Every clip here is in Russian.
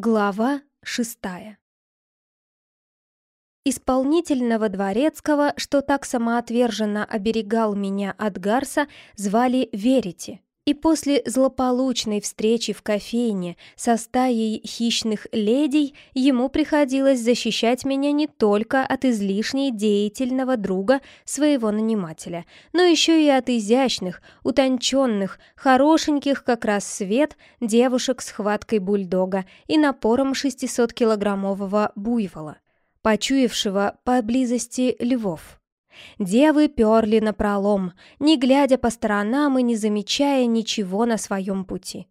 Глава шестая Исполнительного дворецкого, что так самоотверженно оберегал меня от Гарса, звали Верити. И после злополучной встречи в кофейне со стаей хищных ледей ему приходилось защищать меня не только от излишней деятельного друга своего нанимателя, но еще и от изящных, утонченных, хорошеньких как раз свет девушек с хваткой бульдога и напором 600-килограммового буйвола, почуявшего поблизости львов. Девы перли напролом, не глядя по сторонам и не замечая ничего на своем пути.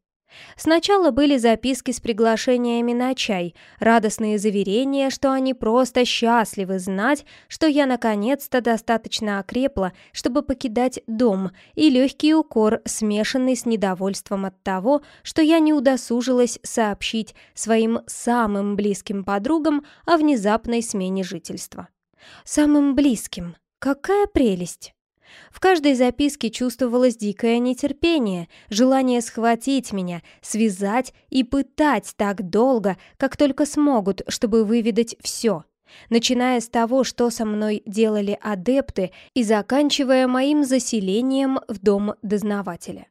Сначала были записки с приглашениями на чай, радостные заверения, что они просто счастливы знать, что я наконец-то достаточно окрепла, чтобы покидать дом, и легкий укор, смешанный с недовольством от того, что я не удосужилась сообщить своим самым близким подругам о внезапной смене жительства. Самым близким. Какая прелесть! В каждой записке чувствовалось дикое нетерпение, желание схватить меня, связать и пытать так долго, как только смогут, чтобы выведать все. Начиная с того, что со мной делали адепты, и заканчивая моим заселением в дом дознавателя.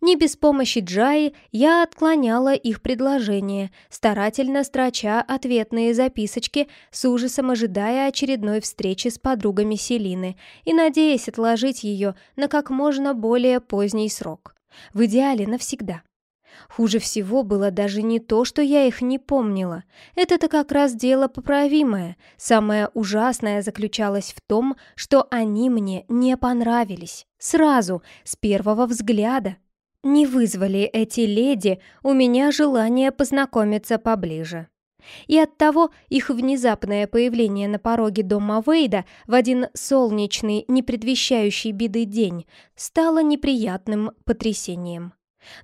Не без помощи Джаи я отклоняла их предложения, старательно строча ответные записочки, с ужасом ожидая очередной встречи с подругами Селины и надеясь отложить ее на как можно более поздний срок. В идеале навсегда. Хуже всего было даже не то, что я их не помнила. Это-то как раз дело поправимое. Самое ужасное заключалось в том, что они мне не понравились. Сразу, с первого взгляда. Не вызвали эти леди у меня желание познакомиться поближе. И оттого их внезапное появление на пороге дома Вейда в один солнечный, не предвещающий беды день стало неприятным потрясением.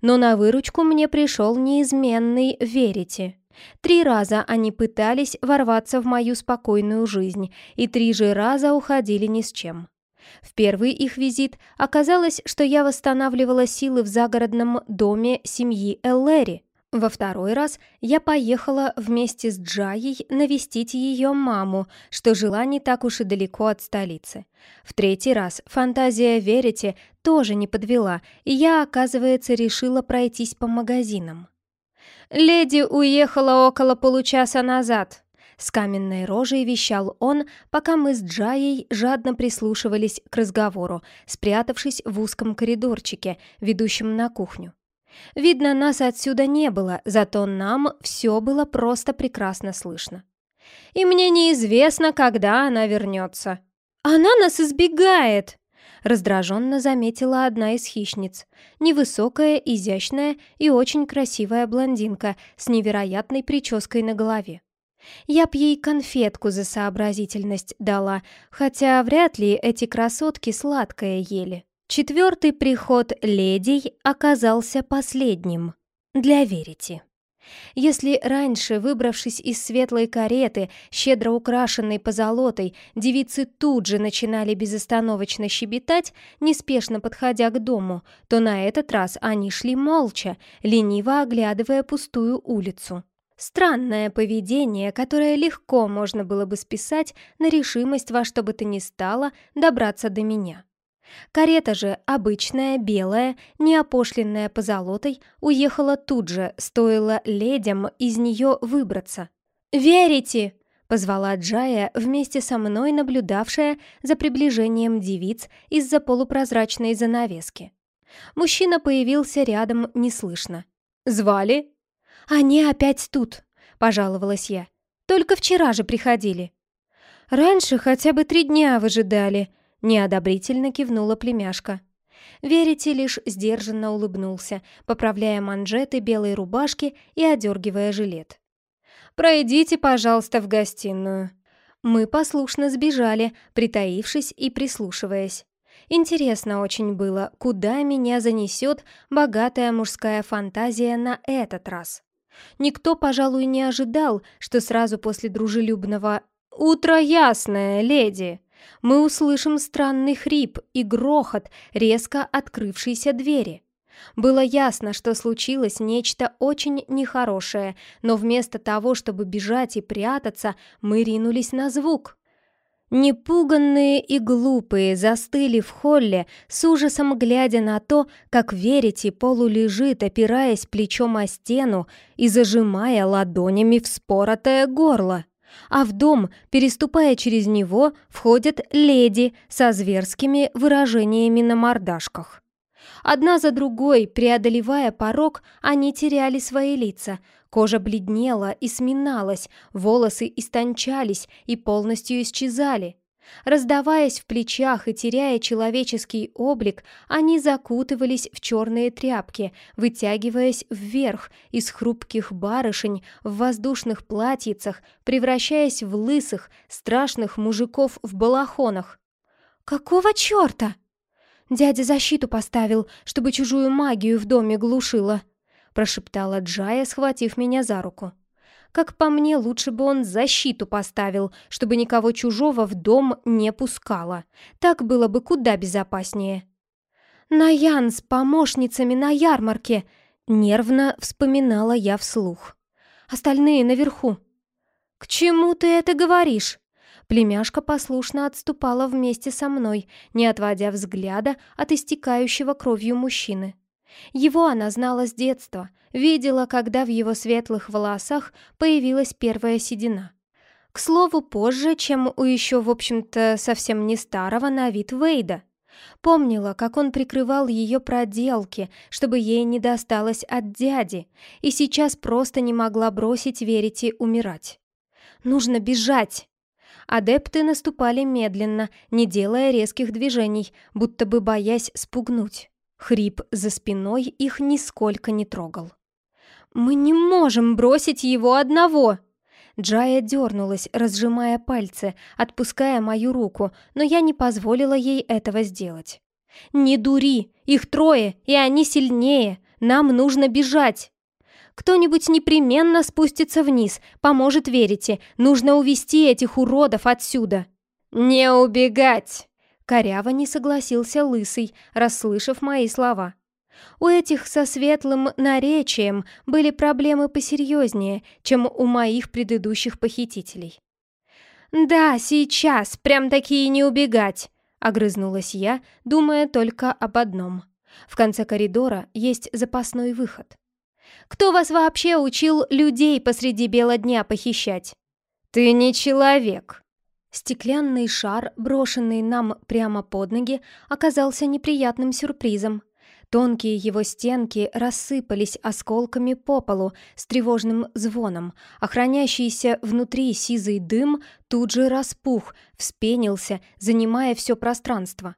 Но на выручку мне пришел неизменный Верите. Три раза они пытались ворваться в мою спокойную жизнь, и три же раза уходили ни с чем. В первый их визит оказалось, что я восстанавливала силы в загородном доме семьи Эллери. Во второй раз я поехала вместе с Джаей навестить ее маму, что жила не так уж и далеко от столицы. В третий раз фантазия Верите тоже не подвела, и я, оказывается, решила пройтись по магазинам. «Леди уехала около получаса назад», с каменной рожей вещал он, пока мы с Джаей жадно прислушивались к разговору, спрятавшись в узком коридорчике, ведущем на кухню. Видно, нас отсюда не было, зато нам все было просто прекрасно слышно. И мне неизвестно, когда она вернется. «Она нас избегает!» раздраженно заметила одна из хищниц. Невысокая, изящная и очень красивая блондинка с невероятной прической на голове. Я б ей конфетку за сообразительность дала, хотя вряд ли эти красотки сладкое ели. Четвертый приход ледей оказался последним. Для Верити. Если раньше, выбравшись из светлой кареты, щедро украшенной позолотой, девицы тут же начинали безостановочно щебетать, неспешно подходя к дому, то на этот раз они шли молча, лениво оглядывая пустую улицу. Странное поведение, которое легко можно было бы списать на решимость во что бы то ни стало добраться до меня. Карета же, обычная, белая, не опошленная позолотой, уехала тут же, стоило ледям из нее выбраться. «Верите!» — позвала Джая, вместе со мной наблюдавшая за приближением девиц из-за полупрозрачной занавески. Мужчина появился рядом неслышно. «Звали?» «Они опять тут», — пожаловалась я. «Только вчера же приходили». «Раньше хотя бы три дня выжидали», — неодобрительно кивнула племяшка. Верите лишь сдержанно улыбнулся, поправляя манжеты белой рубашки и одергивая жилет. «Пройдите, пожалуйста, в гостиную». Мы послушно сбежали, притаившись и прислушиваясь. Интересно очень было, куда меня занесет богатая мужская фантазия на этот раз. Никто, пожалуй, не ожидал, что сразу после дружелюбного «Утро ясное, леди!» мы услышим странный хрип и грохот резко открывшейся двери. Было ясно, что случилось нечто очень нехорошее, но вместо того, чтобы бежать и прятаться, мы ринулись на звук. Непуганные и глупые застыли в холле, с ужасом глядя на то, как Верите полулежит, опираясь плечом о стену и зажимая ладонями вспоротое горло. А в дом, переступая через него, входят леди со зверскими выражениями на мордашках. Одна за другой, преодолевая порог, они теряли свои лица. Кожа бледнела и сминалась, волосы истончались и полностью исчезали. Раздаваясь в плечах и теряя человеческий облик, они закутывались в черные тряпки, вытягиваясь вверх из хрупких барышень в воздушных платьицах, превращаясь в лысых, страшных мужиков в балахонах. «Какого черта?» Дядя защиту поставил, чтобы чужую магию в доме глушила», прошептала Джая, схватив меня за руку. Как по мне, лучше бы он защиту поставил, чтобы никого чужого в дом не пускало. Так было бы куда безопаснее. «Наян с помощницами на ярмарке!» Нервно вспоминала я вслух. «Остальные наверху». «К чему ты это говоришь?» Племяшка послушно отступала вместе со мной, не отводя взгляда от истекающего кровью мужчины. Его она знала с детства, видела, когда в его светлых волосах появилась первая седина. К слову, позже, чем у еще, в общем-то, совсем не старого на вид Вейда. Помнила, как он прикрывал ее проделки, чтобы ей не досталось от дяди, и сейчас просто не могла бросить Верите умирать. «Нужно бежать!» Адепты наступали медленно, не делая резких движений, будто бы боясь спугнуть. Хрип за спиной их нисколько не трогал. «Мы не можем бросить его одного!» Джая дернулась, разжимая пальцы, отпуская мою руку, но я не позволила ей этого сделать. «Не дури! Их трое, и они сильнее! Нам нужно бежать!» Кто-нибудь непременно спустится вниз, поможет верите. Нужно увести этих уродов отсюда. Не убегать! Коряво не согласился Лысый, расслышав мои слова. У этих со светлым наречием были проблемы посерьезнее, чем у моих предыдущих похитителей. «Да, сейчас, прям такие не убегать!» — огрызнулась я, думая только об одном. В конце коридора есть запасной выход. Кто вас вообще учил людей посреди бела дня похищать? Ты не человек. Стеклянный шар, брошенный нам прямо под ноги, оказался неприятным сюрпризом. Тонкие его стенки рассыпались осколками по полу с тревожным звоном, охраняющийся внутри сизый дым тут же распух, вспенился, занимая все пространство.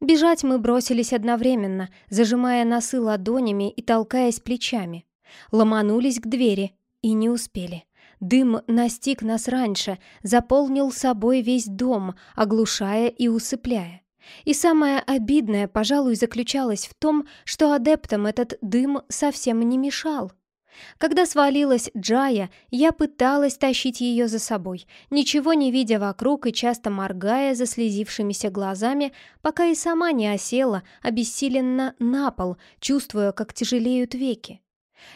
Бежать мы бросились одновременно, зажимая носы ладонями и толкаясь плечами. Ломанулись к двери и не успели. Дым настиг нас раньше, заполнил собой весь дом, оглушая и усыпляя. И самое обидное, пожалуй, заключалось в том, что адептам этот дым совсем не мешал. Когда свалилась Джая, я пыталась тащить ее за собой, ничего не видя вокруг и часто моргая заслезившимися глазами, пока и сама не осела, обессиленно на пол, чувствуя, как тяжелеют веки.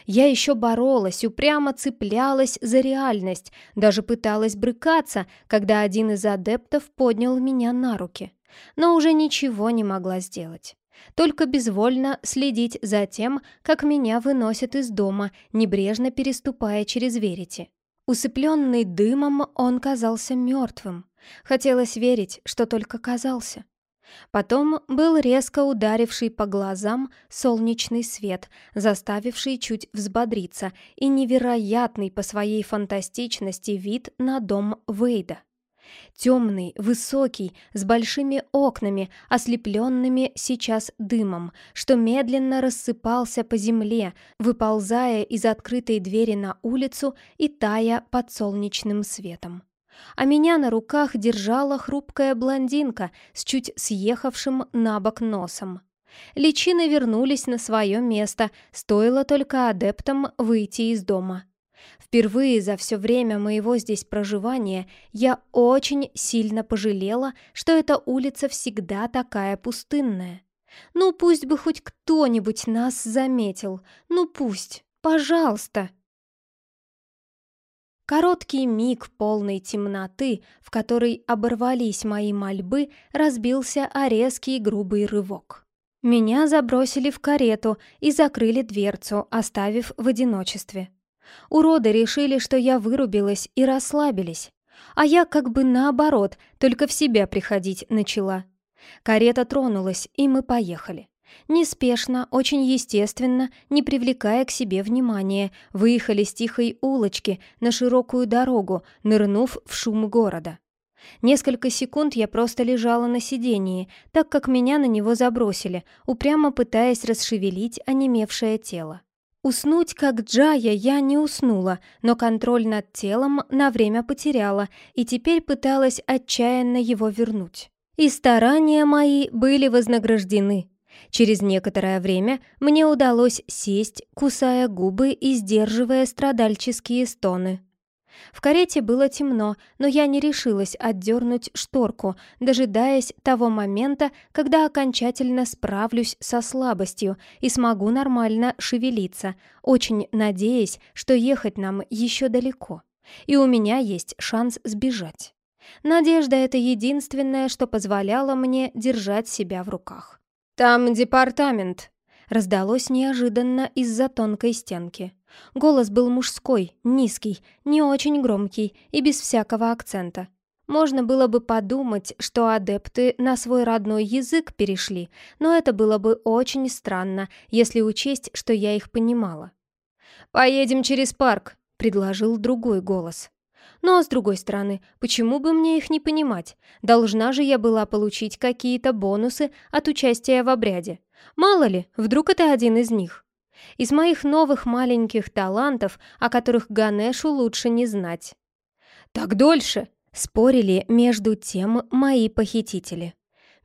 Я еще боролась, упрямо цеплялась за реальность, даже пыталась брыкаться, когда один из адептов поднял меня на руки. Но уже ничего не могла сделать. Только безвольно следить за тем, как меня выносят из дома, небрежно переступая через верите. Усыпленный дымом, он казался мертвым. Хотелось верить, что только казался. Потом был резко ударивший по глазам солнечный свет, заставивший чуть взбодриться, и невероятный по своей фантастичности вид на дом Вейда. Темный, высокий, с большими окнами, ослепленными сейчас дымом, что медленно рассыпался по земле, выползая из открытой двери на улицу и тая под солнечным светом а меня на руках держала хрупкая блондинка с чуть съехавшим на бок носом. Личины вернулись на свое место, стоило только адептам выйти из дома. Впервые за все время моего здесь проживания я очень сильно пожалела, что эта улица всегда такая пустынная. Ну пусть бы хоть кто-нибудь нас заметил. Ну пусть, пожалуйста. Короткий миг полной темноты, в которой оборвались мои мольбы, разбился о резкий грубый рывок. Меня забросили в карету и закрыли дверцу, оставив в одиночестве. Уроды решили, что я вырубилась и расслабились, а я как бы наоборот, только в себя приходить начала. Карета тронулась, и мы поехали. Неспешно, очень естественно, не привлекая к себе внимания, выехали с тихой улочки на широкую дорогу, нырнув в шум города. Несколько секунд я просто лежала на сидении, так как меня на него забросили, упрямо пытаясь расшевелить онемевшее тело. Уснуть, как Джая, я не уснула, но контроль над телом на время потеряла и теперь пыталась отчаянно его вернуть. И старания мои были вознаграждены. Через некоторое время мне удалось сесть, кусая губы и сдерживая страдальческие стоны. В карете было темно, но я не решилась отдернуть шторку, дожидаясь того момента, когда окончательно справлюсь со слабостью и смогу нормально шевелиться, очень надеясь, что ехать нам еще далеко, и у меня есть шанс сбежать. Надежда — это единственное, что позволяло мне держать себя в руках. «Там департамент», — раздалось неожиданно из-за тонкой стенки. Голос был мужской, низкий, не очень громкий и без всякого акцента. Можно было бы подумать, что адепты на свой родной язык перешли, но это было бы очень странно, если учесть, что я их понимала. «Поедем через парк», — предложил другой голос. Но, с другой стороны, почему бы мне их не понимать? Должна же я была получить какие-то бонусы от участия в обряде. Мало ли, вдруг это один из них. Из моих новых маленьких талантов, о которых Ганешу лучше не знать. «Так дольше!» — спорили между тем мои похитители.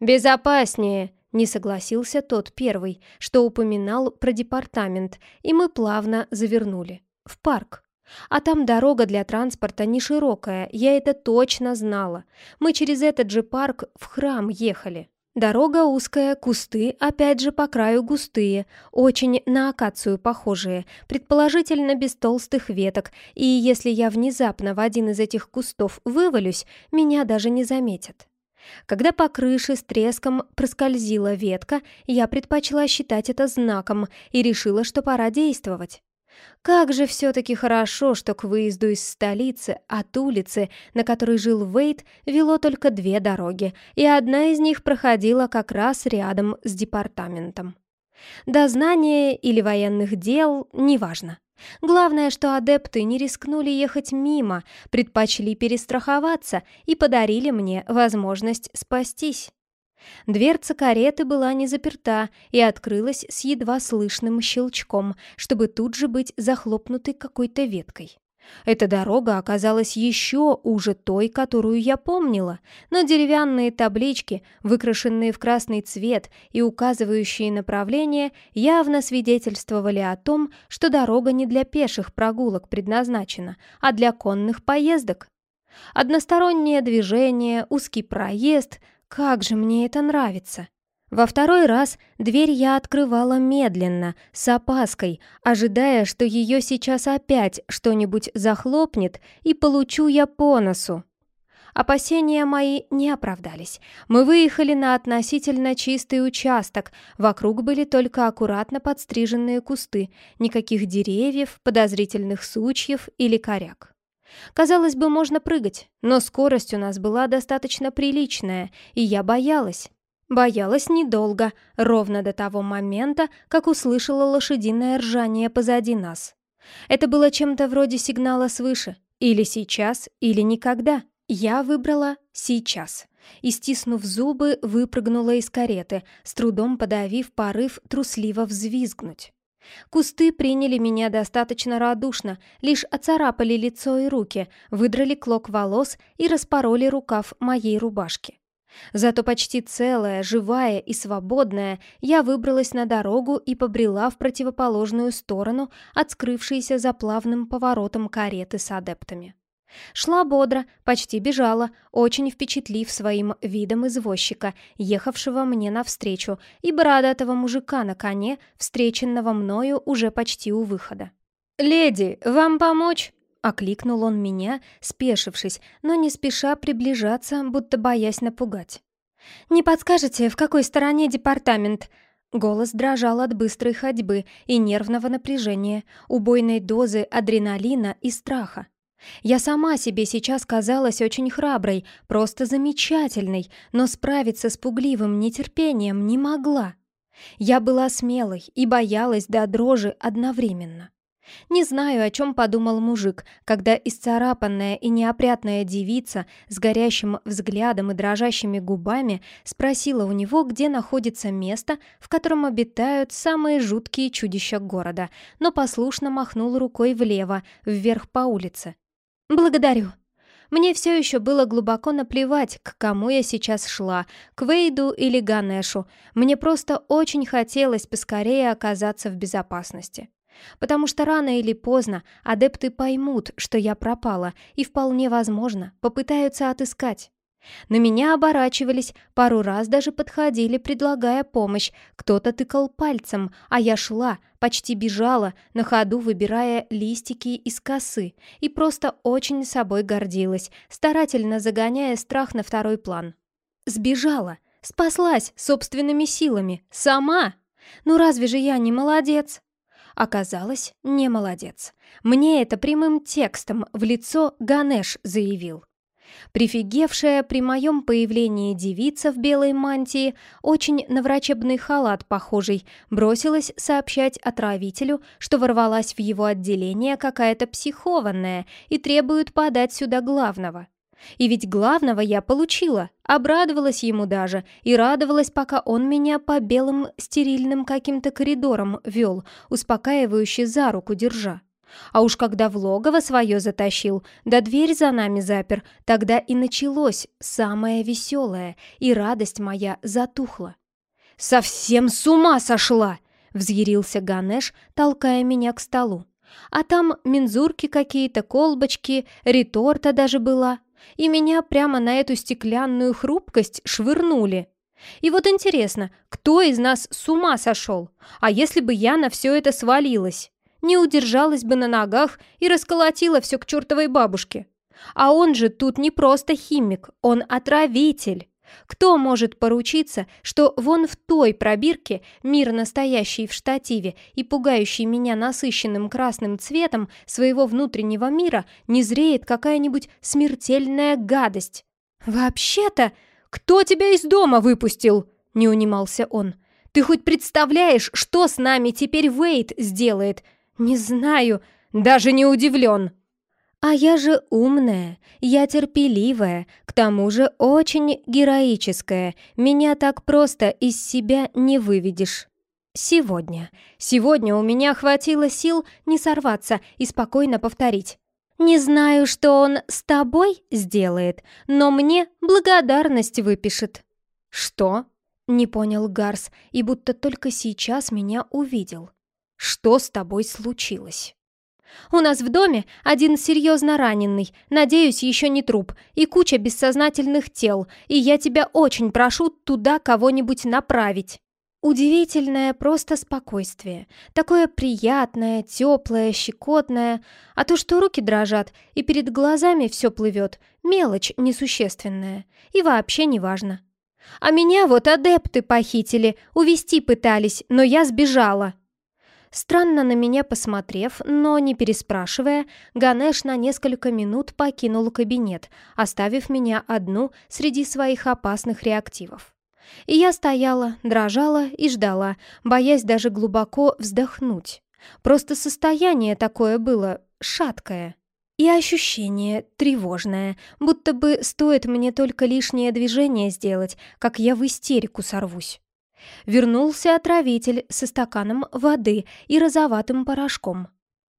«Безопаснее!» — не согласился тот первый, что упоминал про департамент, и мы плавно завернули. В парк. А там дорога для транспорта не широкая, я это точно знала. Мы через этот же парк в храм ехали. Дорога узкая, кусты, опять же по краю густые, очень на акацию похожие, предположительно без толстых веток, и если я внезапно в один из этих кустов вывалюсь, меня даже не заметят. Когда по крыше с треском проскользила ветка, я предпочла считать это знаком и решила, что пора действовать. Как же все-таки хорошо, что к выезду из столицы от улицы, на которой жил Вейт, вело только две дороги, и одна из них проходила как раз рядом с департаментом. Дознание или военных дел – неважно. Главное, что адепты не рискнули ехать мимо, предпочли перестраховаться и подарили мне возможность спастись. Дверца кареты была не заперта и открылась с едва слышным щелчком, чтобы тут же быть захлопнутой какой-то веткой. Эта дорога оказалась еще уже той, которую я помнила, но деревянные таблички, выкрашенные в красный цвет и указывающие направление, явно свидетельствовали о том, что дорога не для пеших прогулок предназначена, а для конных поездок. Одностороннее движение, узкий проезд — как же мне это нравится! Во второй раз дверь я открывала медленно, с опаской, ожидая, что ее сейчас опять что-нибудь захлопнет и получу я по носу. Опасения мои не оправдались. Мы выехали на относительно чистый участок, вокруг были только аккуратно подстриженные кусты, никаких деревьев, подозрительных сучьев или коряк. Казалось бы, можно прыгать, но скорость у нас была достаточно приличная, и я боялась. Боялась недолго, ровно до того момента, как услышала лошадиное ржание позади нас. Это было чем-то вроде сигнала свыше. Или сейчас, или никогда. Я выбрала «сейчас» и, стиснув зубы, выпрыгнула из кареты, с трудом подавив порыв трусливо взвизгнуть. Кусты приняли меня достаточно радушно, лишь оцарапали лицо и руки, выдрали клок волос и распороли рукав моей рубашки. Зато почти целая, живая и свободная, я выбралась на дорогу и побрела в противоположную сторону от за плавным поворотом кареты с адептами. Шла бодро, почти бежала, очень впечатлив своим видом извозчика, ехавшего мне навстречу, и бородатого мужика на коне, встреченного мною уже почти у выхода. «Леди, вам помочь?» — окликнул он меня, спешившись, но не спеша приближаться, будто боясь напугать. «Не подскажете, в какой стороне департамент?» Голос дрожал от быстрой ходьбы и нервного напряжения, убойной дозы адреналина и страха. Я сама себе сейчас казалась очень храброй, просто замечательной, но справиться с пугливым нетерпением не могла. Я была смелой и боялась до дрожи одновременно. Не знаю, о чем подумал мужик, когда исцарапанная и неопрятная девица с горящим взглядом и дрожащими губами спросила у него, где находится место, в котором обитают самые жуткие чудища города, но послушно махнул рукой влево, вверх по улице. «Благодарю». Мне все еще было глубоко наплевать, к кому я сейчас шла, к Вейду или Ганешу. Мне просто очень хотелось поскорее оказаться в безопасности. Потому что рано или поздно адепты поймут, что я пропала, и вполне возможно попытаются отыскать. На меня оборачивались, пару раз даже подходили, предлагая помощь. Кто-то тыкал пальцем, а я шла, почти бежала, на ходу выбирая листики из косы, и просто очень собой гордилась, старательно загоняя страх на второй план. Сбежала, спаслась собственными силами, сама. Ну разве же я не молодец? Оказалось, не молодец. Мне это прямым текстом в лицо Ганеш заявил. Прифигевшая при моем появлении девица в белой мантии, очень на врачебный халат похожий, бросилась сообщать отравителю, что ворвалась в его отделение какая-то психованная и требует подать сюда главного. И ведь главного я получила, обрадовалась ему даже и радовалась, пока он меня по белым стерильным каким-то коридорам вел, успокаивающе за руку держа. А уж когда в логово свое затащил, да дверь за нами запер, тогда и началось самое веселое, и радость моя затухла. «Совсем с ума сошла!» — взъярился Ганеш, толкая меня к столу. А там мензурки какие-то, колбочки, реторта даже была и меня прямо на эту стеклянную хрупкость швырнули. И вот интересно, кто из нас с ума сошел? А если бы я на все это свалилась? Не удержалась бы на ногах и расколотила все к чертовой бабушке. А он же тут не просто химик, он отравитель. Кто может поручиться, что вон в той пробирке, мир настоящий в штативе и пугающий меня насыщенным красным цветом своего внутреннего мира, не зреет какая-нибудь смертельная гадость? «Вообще-то, кто тебя из дома выпустил?» — не унимался он. «Ты хоть представляешь, что с нами теперь Вейт сделает? Не знаю, даже не удивлен!» А я же умная, я терпеливая, к тому же очень героическая. Меня так просто из себя не выведешь. Сегодня. Сегодня у меня хватило сил не сорваться и спокойно повторить. Не знаю, что он с тобой сделает, но мне благодарность выпишет. Что? Не понял Гарс и будто только сейчас меня увидел. Что с тобой случилось? У нас в доме один серьезно раненый, надеюсь, еще не труп, и куча бессознательных тел, и я тебя очень прошу туда кого-нибудь направить». Удивительное просто спокойствие. Такое приятное, теплое, щекотное. А то, что руки дрожат, и перед глазами все плывет, мелочь несущественная. И вообще не важно. А меня вот адепты похитили, увести пытались, но я сбежала. Странно на меня посмотрев, но не переспрашивая, Ганеш на несколько минут покинул кабинет, оставив меня одну среди своих опасных реактивов. И я стояла, дрожала и ждала, боясь даже глубоко вздохнуть. Просто состояние такое было шаткое. И ощущение тревожное, будто бы стоит мне только лишнее движение сделать, как я в истерику сорвусь. Вернулся отравитель со стаканом воды и розоватым порошком.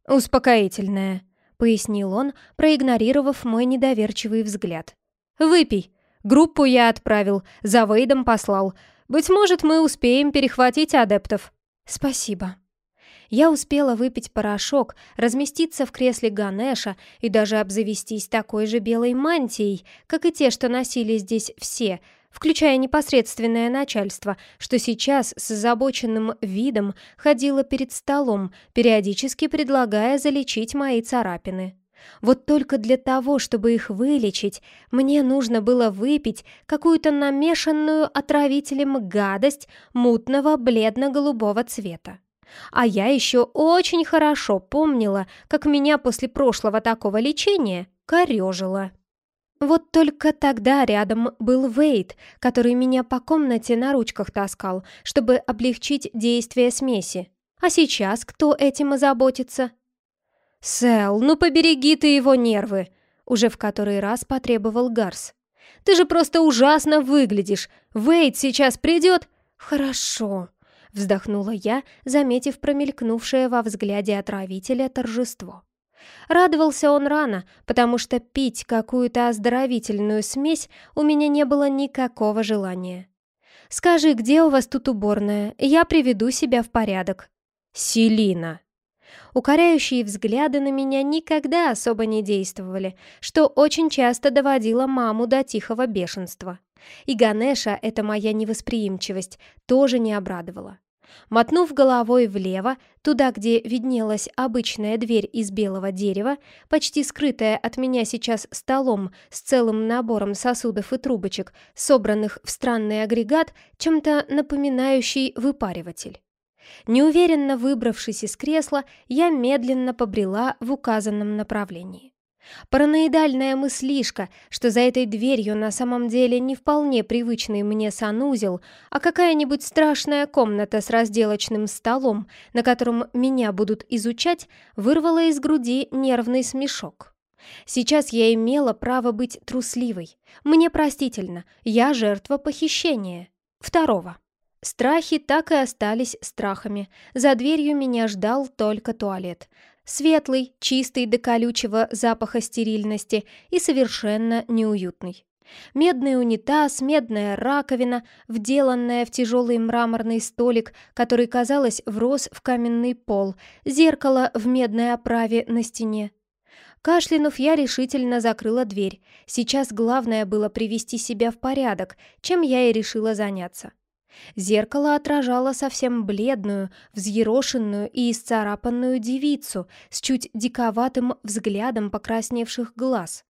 «Успокоительное», — пояснил он, проигнорировав мой недоверчивый взгляд. «Выпей. Группу я отправил, за Вейдом послал. Быть может, мы успеем перехватить адептов». «Спасибо». Я успела выпить порошок, разместиться в кресле Ганеша и даже обзавестись такой же белой мантией, как и те, что носили здесь все, включая непосредственное начальство, что сейчас с озабоченным видом ходило перед столом, периодически предлагая залечить мои царапины. Вот только для того, чтобы их вылечить, мне нужно было выпить какую-то намешанную отравителем гадость мутного бледно-голубого цвета. А я еще очень хорошо помнила, как меня после прошлого такого лечения корежило. Вот только тогда рядом был Вейд, который меня по комнате на ручках таскал, чтобы облегчить действие смеси. А сейчас кто этим озаботится? «Сэл, ну побереги ты его нервы!» Уже в который раз потребовал Гарс. «Ты же просто ужасно выглядишь! Вейд сейчас придет!» «Хорошо!» Вздохнула я, заметив промелькнувшее во взгляде отравителя торжество. Радовался он рано, потому что пить какую-то оздоровительную смесь у меня не было никакого желания. «Скажи, где у вас тут уборная? Я приведу себя в порядок». «Селина!» Укоряющие взгляды на меня никогда особо не действовали, что очень часто доводило маму до тихого бешенства. И Ганеша, эта моя невосприимчивость, тоже не обрадовала. Мотнув головой влево, туда, где виднелась обычная дверь из белого дерева, почти скрытая от меня сейчас столом с целым набором сосудов и трубочек, собранных в странный агрегат, чем-то напоминающий выпариватель. Неуверенно выбравшись из кресла, я медленно побрела в указанном направлении. Параноидальная мыслишка, что за этой дверью на самом деле не вполне привычный мне санузел, а какая-нибудь страшная комната с разделочным столом, на котором меня будут изучать, вырвала из груди нервный смешок. Сейчас я имела право быть трусливой. Мне простительно, я жертва похищения. Второго. Страхи так и остались страхами. За дверью меня ждал только туалет. Светлый, чистый до колючего запаха стерильности и совершенно неуютный. Медный унитаз, медная раковина, вделанная в тяжелый мраморный столик, который, казалось, врос в каменный пол, зеркало в медной оправе на стене. Кашлянув, я решительно закрыла дверь. Сейчас главное было привести себя в порядок, чем я и решила заняться. Зеркало отражало совсем бледную, взъерошенную и исцарапанную девицу с чуть диковатым взглядом покрасневших глаз.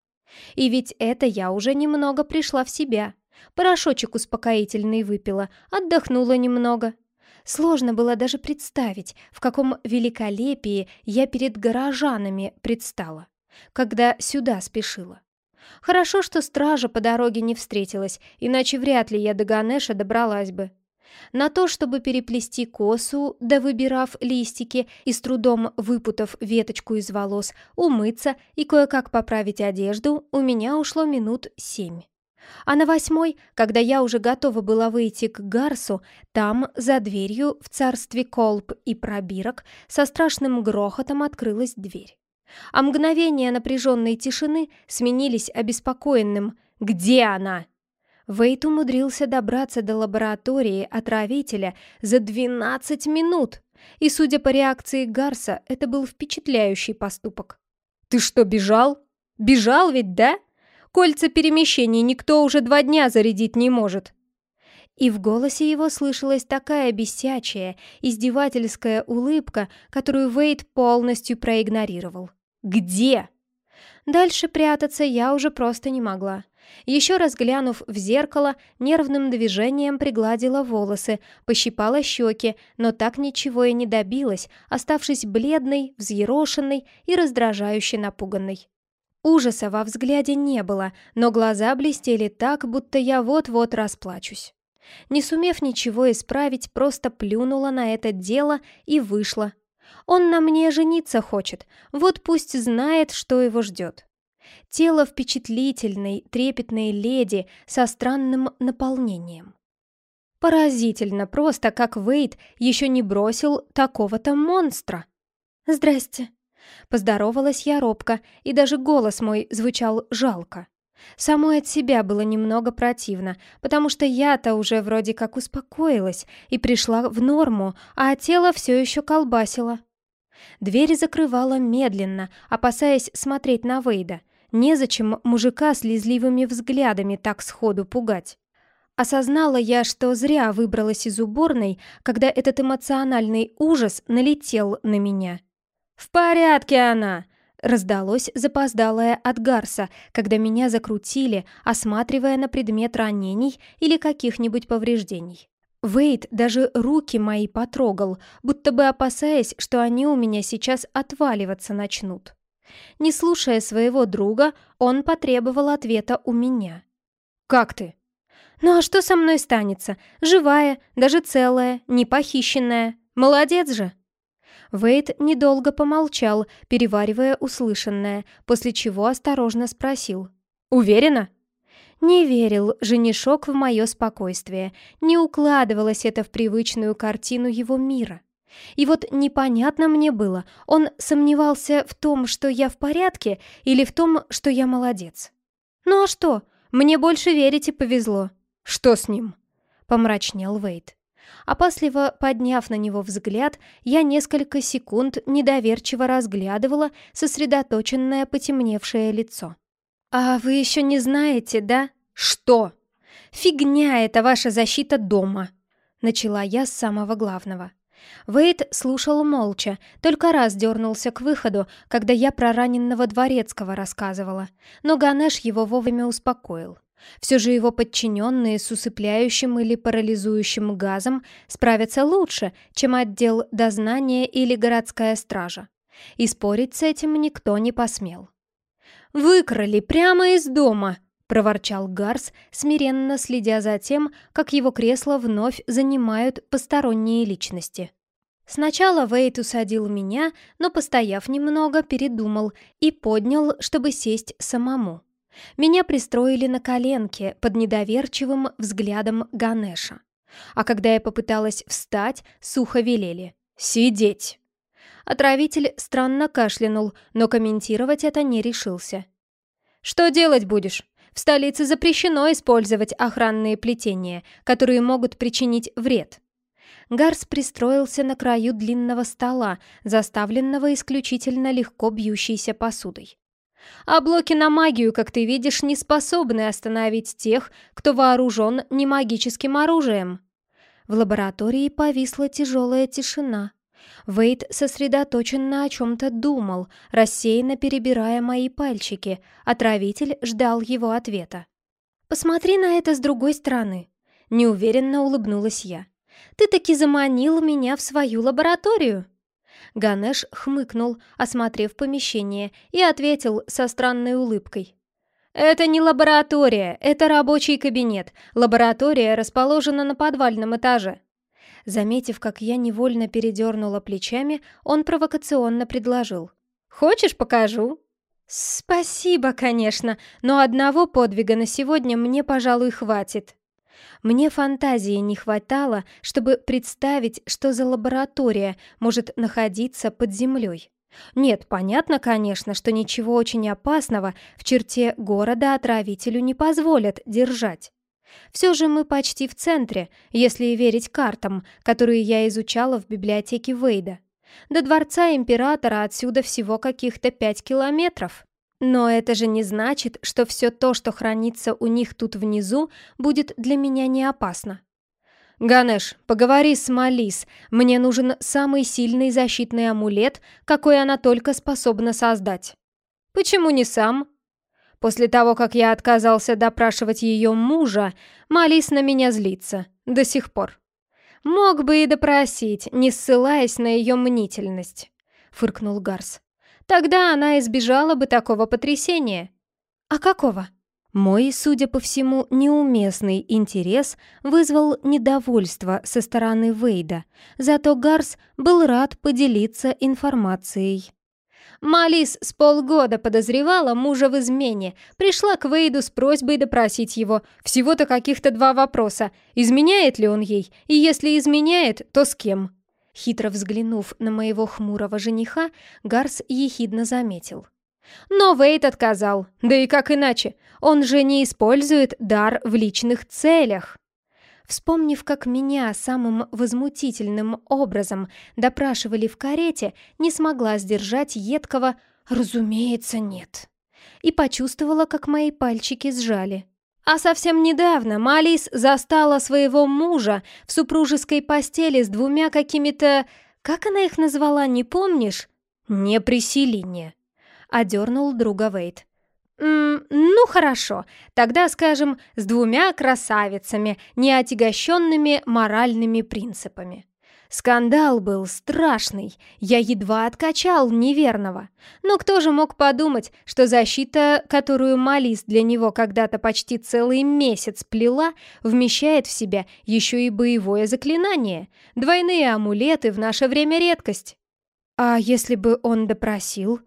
И ведь это я уже немного пришла в себя. Порошочек успокоительный выпила, отдохнула немного. Сложно было даже представить, в каком великолепии я перед горожанами предстала, когда сюда спешила. Хорошо, что стража по дороге не встретилась, иначе вряд ли я до Ганеша добралась бы. На то, чтобы переплести косу, да выбирав листики и с трудом выпутав веточку из волос, умыться и кое-как поправить одежду, у меня ушло минут семь. А на восьмой, когда я уже готова была выйти к Гарсу, там, за дверью, в царстве колб и пробирок, со страшным грохотом открылась дверь а мгновения напряженной тишины сменились обеспокоенным «Где она?». Вейт умудрился добраться до лаборатории отравителя за 12 минут, и, судя по реакции Гарса, это был впечатляющий поступок. «Ты что, бежал? Бежал ведь, да? Кольца перемещений никто уже два дня зарядить не может». И в голосе его слышалась такая бесячая, издевательская улыбка, которую Вейт полностью проигнорировал. Где? Дальше прятаться я уже просто не могла. Еще раз глянув в зеркало, нервным движением пригладила волосы, пощипала щеки, но так ничего и не добилась, оставшись бледной, взъерошенной и раздражающе напуганной. Ужаса во взгляде не было, но глаза блестели так, будто я вот-вот расплачусь. Не сумев ничего исправить, просто плюнула на это дело и вышла, он на мне жениться хочет, вот пусть знает, что его ждет. Тело впечатлительной, трепетной леди со странным наполнением. Поразительно просто, как Вейд еще не бросил такого-то монстра. «Здрасте», Поздоровалась я робко, и даже голос мой звучал жалко. Самой от себя было немного противно, потому что я-то уже вроде как успокоилась и пришла в норму, а тело все еще колбасило. Дверь закрывала медленно, опасаясь смотреть на Вейда. Незачем мужика с лизливыми взглядами так сходу пугать. Осознала я, что зря выбралась из уборной, когда этот эмоциональный ужас налетел на меня. «В порядке она!» Раздалось запоздалое от Гарса, когда меня закрутили, осматривая на предмет ранений или каких-нибудь повреждений. Вейд даже руки мои потрогал, будто бы опасаясь, что они у меня сейчас отваливаться начнут. Не слушая своего друга, он потребовал ответа у меня. «Как ты?» «Ну а что со мной станется? Живая, даже целая, не похищенная. Молодец же!» Вейд недолго помолчал, переваривая услышанное, после чего осторожно спросил. «Уверена?» Не верил женишок в мое спокойствие, не укладывалось это в привычную картину его мира. И вот непонятно мне было, он сомневался в том, что я в порядке, или в том, что я молодец. «Ну а что? Мне больше верить и повезло». «Что с ним?» — помрачнел Вейд. Опасливо подняв на него взгляд, я несколько секунд недоверчиво разглядывала сосредоточенное потемневшее лицо. «А вы еще не знаете, да?» «Что?» «Фигня это ваша защита дома!» Начала я с самого главного. Вейд слушал молча, только раз дернулся к выходу, когда я про раненного дворецкого рассказывала, но Ганеш его вовремя успокоил. Все же его подчиненные с усыпляющим или парализующим газом справятся лучше, чем отдел дознания или городская стража. И спорить с этим никто не посмел. «Выкрали прямо из дома!» — проворчал Гарс, смиренно следя за тем, как его кресло вновь занимают посторонние личности. Сначала Вейт усадил меня, но, постояв немного, передумал и поднял, чтобы сесть самому. Меня пристроили на коленке под недоверчивым взглядом Ганеша. А когда я попыталась встать, сухо велели «Сидеть!». Отравитель странно кашлянул, но комментировать это не решился. «Что делать будешь? В столице запрещено использовать охранные плетения, которые могут причинить вред». Гарс пристроился на краю длинного стола, заставленного исключительно легко бьющейся посудой. А блоки на магию, как ты видишь, не способны остановить тех, кто вооружен немагическим оружием. В лаборатории повисла тяжелая тишина. Вейд сосредоточенно о чем-то думал, рассеянно перебирая мои пальчики. Отравитель ждал его ответа. «Посмотри на это с другой стороны», — неуверенно улыбнулась я. «Ты таки заманил меня в свою лабораторию». Ганеш хмыкнул, осмотрев помещение, и ответил со странной улыбкой. «Это не лаборатория, это рабочий кабинет. Лаборатория расположена на подвальном этаже». Заметив, как я невольно передернула плечами, он провокационно предложил. «Хочешь, покажу?» «Спасибо, конечно, но одного подвига на сегодня мне, пожалуй, хватит». Мне фантазии не хватало, чтобы представить, что за лаборатория может находиться под землей. Нет, понятно, конечно, что ничего очень опасного в черте города отравителю не позволят держать. Все же мы почти в центре, если верить картам, которые я изучала в библиотеке Вейда. До дворца императора отсюда всего каких-то пять километров. Но это же не значит, что все то, что хранится у них тут внизу, будет для меня не опасно. «Ганеш, поговори с Малис. Мне нужен самый сильный защитный амулет, какой она только способна создать». «Почему не сам?» После того, как я отказался допрашивать ее мужа, Малис на меня злится. До сих пор. «Мог бы и допросить, не ссылаясь на ее мнительность», — фыркнул Гарс. Тогда она избежала бы такого потрясения. А какого? Мой, судя по всему, неуместный интерес вызвал недовольство со стороны Вейда, зато Гарс был рад поделиться информацией. Малис с полгода подозревала мужа в измене, пришла к Вейду с просьбой допросить его. Всего-то каких-то два вопроса. Изменяет ли он ей? И если изменяет, то с кем? Хитро взглянув на моего хмурого жениха, Гарс ехидно заметил. Но Вейт отказал. Да и как иначе? Он же не использует дар в личных целях. Вспомнив, как меня самым возмутительным образом допрашивали в карете, не смогла сдержать едкого «разумеется, нет» и почувствовала, как мои пальчики сжали. А совсем недавно Малис застала своего мужа в супружеской постели с двумя какими-то... Как она их назвала, не помнишь? «Не приселение», — одернул друга Вейт. «М ну хорошо, тогда, скажем, с двумя красавицами, не отягощенными моральными принципами». Скандал был страшный, я едва откачал неверного. Но кто же мог подумать, что защита, которую Малис для него когда-то почти целый месяц плела, вмещает в себя еще и боевое заклинание. Двойные амулеты в наше время редкость. А если бы он допросил?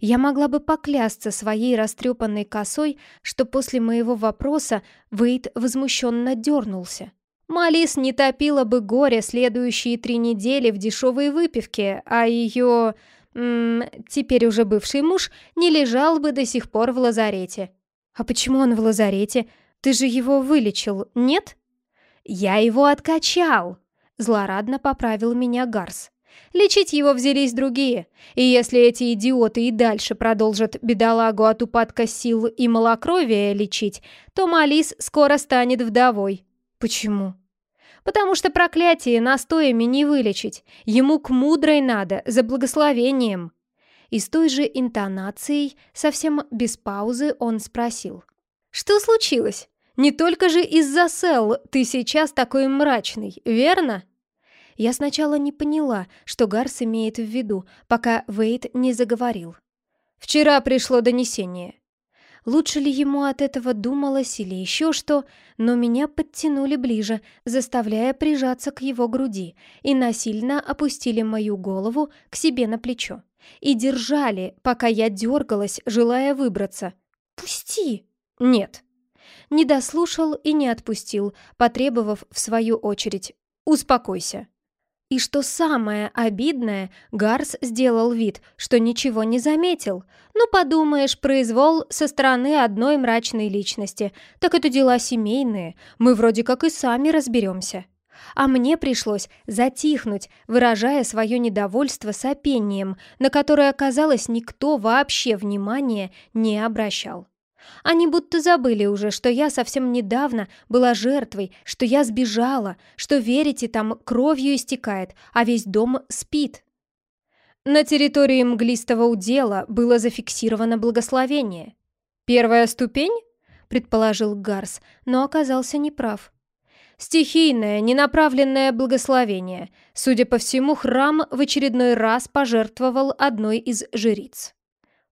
Я могла бы поклясться своей растрепанной косой, что после моего вопроса Вейд возмущенно дернулся. Малис не топила бы горе следующие три недели в дешевой выпивке, а ее... теперь уже бывший муж не лежал бы до сих пор в лазарете. А почему он в лазарете? Ты же его вылечил, нет? Я его откачал, злорадно поправил меня Гарс. Лечить его взялись другие, и если эти идиоты и дальше продолжат бедолагу от упадка сил и малокровия лечить, то Малис скоро станет вдовой. Почему? Потому что проклятие настоями не вылечить. Ему к мудрой надо, за благословением. И с той же интонацией, совсем без паузы, он спросил. «Что случилось? Не только же из-за Сел ты сейчас такой мрачный, верно?» Я сначала не поняла, что Гарс имеет в виду, пока Вейт не заговорил. «Вчера пришло донесение. Лучше ли ему от этого думалось или еще что, но меня подтянули ближе, заставляя прижаться к его груди, и насильно опустили мою голову к себе на плечо. И держали, пока я дергалась, желая выбраться. «Пусти!» «Нет». Не дослушал и не отпустил, потребовав в свою очередь «Успокойся». И что самое обидное, Гарс сделал вид, что ничего не заметил. Ну, подумаешь, произвол со стороны одной мрачной личности. Так это дела семейные, мы вроде как и сами разберемся. А мне пришлось затихнуть, выражая свое недовольство сопением, на которое, казалось, никто вообще внимания не обращал. Они будто забыли уже, что я совсем недавно была жертвой, что я сбежала, что, верите, там кровью истекает, а весь дом спит. На территории мглистого удела было зафиксировано благословение. «Первая ступень?» — предположил Гарс, но оказался неправ. Стихийное, ненаправленное благословение. Судя по всему, храм в очередной раз пожертвовал одной из жриц.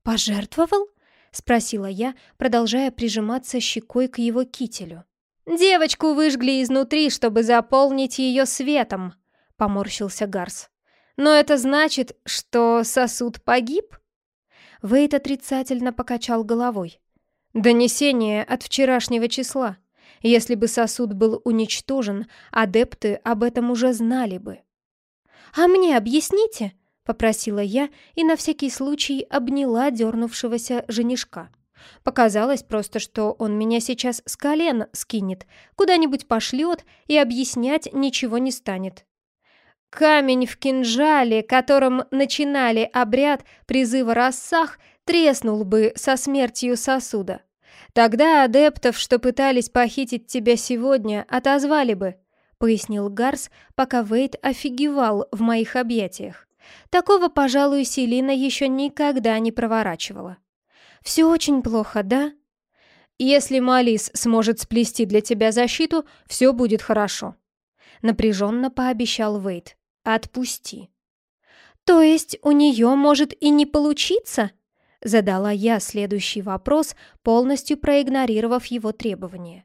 «Пожертвовал?» — спросила я, продолжая прижиматься щекой к его кителю. «Девочку выжгли изнутри, чтобы заполнить ее светом», — поморщился Гарс. «Но это значит, что сосуд погиб?» Вейт отрицательно покачал головой. «Донесение от вчерашнего числа. Если бы сосуд был уничтожен, адепты об этом уже знали бы». «А мне объясните?» Попросила я и на всякий случай обняла дернувшегося женишка. Показалось просто, что он меня сейчас с колен скинет, куда-нибудь пошлет и объяснять ничего не станет. Камень в кинжале, которым начинали обряд призыва рассах, треснул бы со смертью сосуда. Тогда адептов, что пытались похитить тебя сегодня, отозвали бы, пояснил Гарс, пока Вейт офигевал в моих объятиях. Такого, пожалуй, Селина еще никогда не проворачивала. «Все очень плохо, да?» «Если Малис сможет сплести для тебя защиту, все будет хорошо», — напряженно пообещал Вейт. «Отпусти». «То есть у нее может и не получиться?» Задала я следующий вопрос, полностью проигнорировав его требования.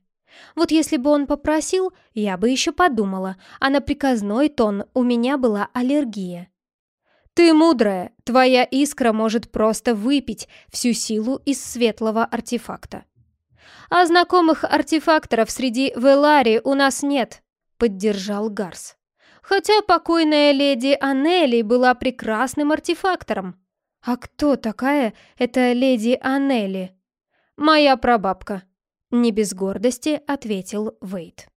Вот если бы он попросил, я бы еще подумала, а на приказной тон у меня была аллергия. Ты мудрая, твоя искра может просто выпить всю силу из светлого артефакта. А знакомых артефакторов среди Велари у нас нет, поддержал Гарс. Хотя покойная леди Анели была прекрасным артефактором. «А кто такая эта леди Аннели?» «Моя прабабка», — не без гордости ответил Вейт.